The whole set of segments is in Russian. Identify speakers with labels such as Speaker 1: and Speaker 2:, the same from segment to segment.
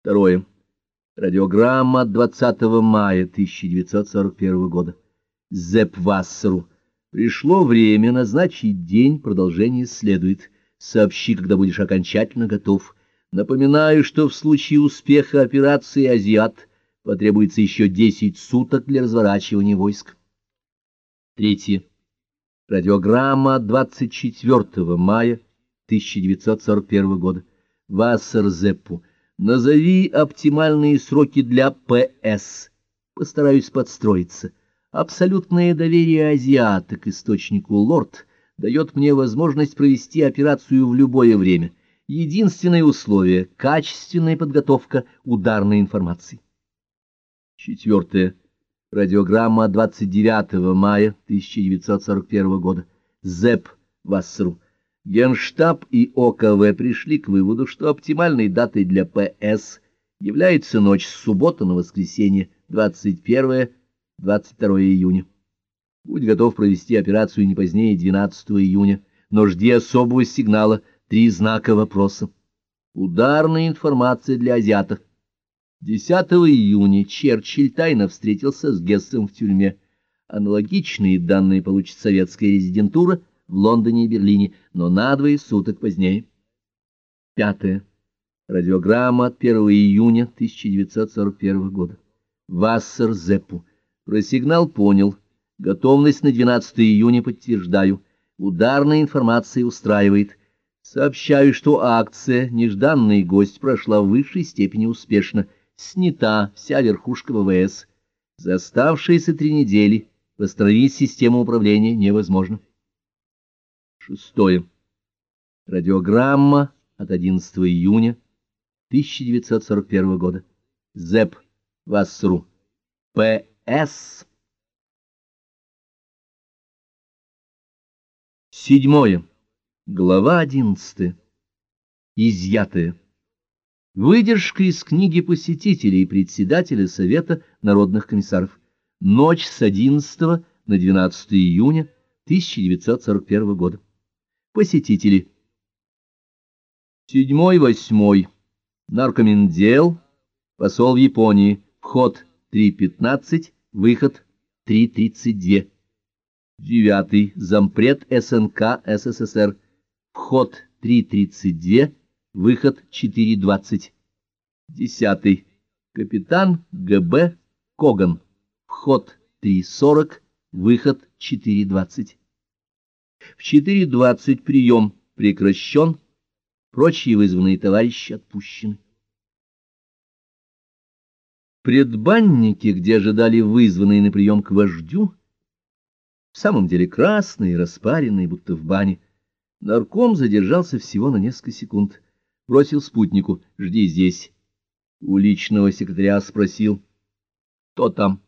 Speaker 1: Второе. Радиограмма от 20 мая 1941 года. Зепвассеру. Пришло время назначить день, продолжение следует. Сообщи, когда будешь окончательно готов. Напоминаю, что в случае успеха операции «Азиат» потребуется еще 10 суток для разворачивания войск. Третье. Радиограмма 24 мая 1941 года. Вассерзеппу. Назови оптимальные сроки для ПС. Постараюсь подстроиться. Абсолютное доверие азиата к источнику «Лорд» дает мне возможность провести операцию в любое время. Единственное условие — качественная подготовка ударной информации. Четвертое. Радиограмма 29 мая 1941 года. ЗЭП Вассеру. Генштаб и ОКВ пришли к выводу, что оптимальной датой для ПС является ночь с субботы на воскресенье 21-22 июня. Будь готов провести операцию не позднее 12 июня, но жди особого сигнала «Три знака вопроса». Ударная информация для азиатов. 10 июня Черчилль тайно встретился с Гессом в тюрьме. Аналогичные данные получит советская резидентура в Лондоне и Берлине, но на двое суток позднее. Пятое. Радиограмма от 1 июня 1941 года. Вассер Зеппу. Про сигнал понял. Готовность на 12 июня подтверждаю. Ударная информация устраивает. Сообщаю, что акция «Нежданный гость» прошла в высшей степени успешно снята вся верхушка ВВС. За оставшиеся три недели восстановить систему управления невозможно. Шестое. Радиограмма от 11 июня 1941 года. ЗЭП Вассру. П.С. Седьмое. Глава одиннадцатая. Изъятая. Выдержка из книги посетителей и председателя Совета народных комиссаров. Ночь с 11 на 12 июня 1941 года. Посетители. Седьмой, восьмой. Наркомендел. Посол в Японии. Вход 3.15, выход 3.32. Девятый. Зампред СНК СССР. Вход 3.32, Выход 4.20. Десятый. Капитан ГБ Коган. Вход 3.40. Выход 4.20. В 4.20 прием прекращен. Прочие вызванные товарищи отпущены. Предбанники, где ожидали вызванные на прием к вождю, в самом деле красные, распаренные, будто в бане, нарком задержался всего на несколько секунд — бросил спутнику «Жди здесь». У личного секретаря спросил «Кто там?»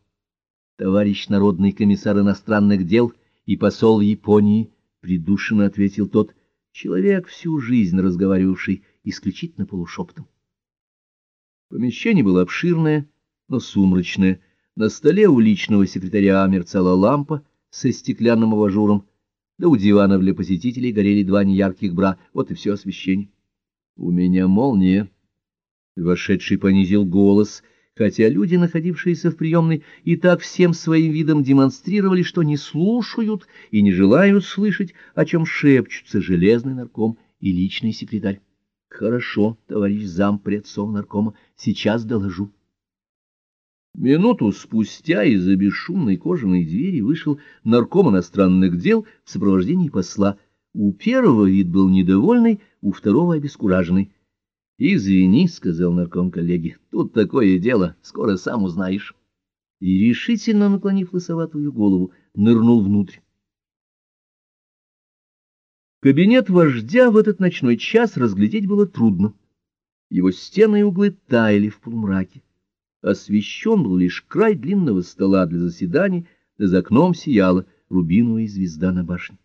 Speaker 1: «Товарищ народный комиссар иностранных дел и посол Японии», — придушенно ответил тот, человек, всю жизнь разговаривавший исключительно полушепотом. Помещение было обширное, но сумрачное. На столе у личного секретаря мерцала лампа со стеклянным абажуром, да у дивана для посетителей горели два неярких бра, вот и все освещение. У меня молния. Вошедший понизил голос, хотя люди, находившиеся в приемной, и так всем своим видом демонстрировали, что не слушают и не желают слышать, о чем шепчутся железный нарком и личный секретарь. Хорошо, товарищ зампред наркома, сейчас доложу. Минуту спустя из-за бесшумной кожаной двери вышел нарком иностранных дел в сопровождении посла. У первого вид был недовольный, у второго обескураженный. — Извини, — сказал нарком коллеги, — тут такое дело, скоро сам узнаешь. И, решительно наклонив лысоватую голову, нырнул внутрь. Кабинет вождя в этот ночной час разглядеть было трудно. Его стены и углы таяли в полумраке. Освещен был лишь край длинного стола для заседаний, да за окном сияла рубиновая звезда на башне.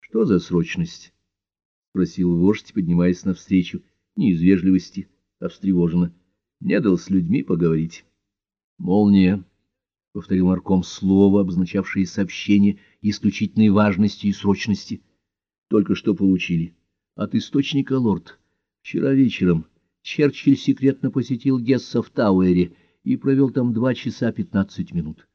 Speaker 1: Что за срочность? — спросил вождь, поднимаясь навстречу, не из вежливости, а встревоженно. Не дал с людьми поговорить. — Молния, — повторил Марком слово, обозначавшее сообщение исключительной важности и срочности. — Только что получили. От источника лорд. Вчера вечером Черчилль секретно посетил Гесса в Тауэре и провел там два часа пятнадцать минут.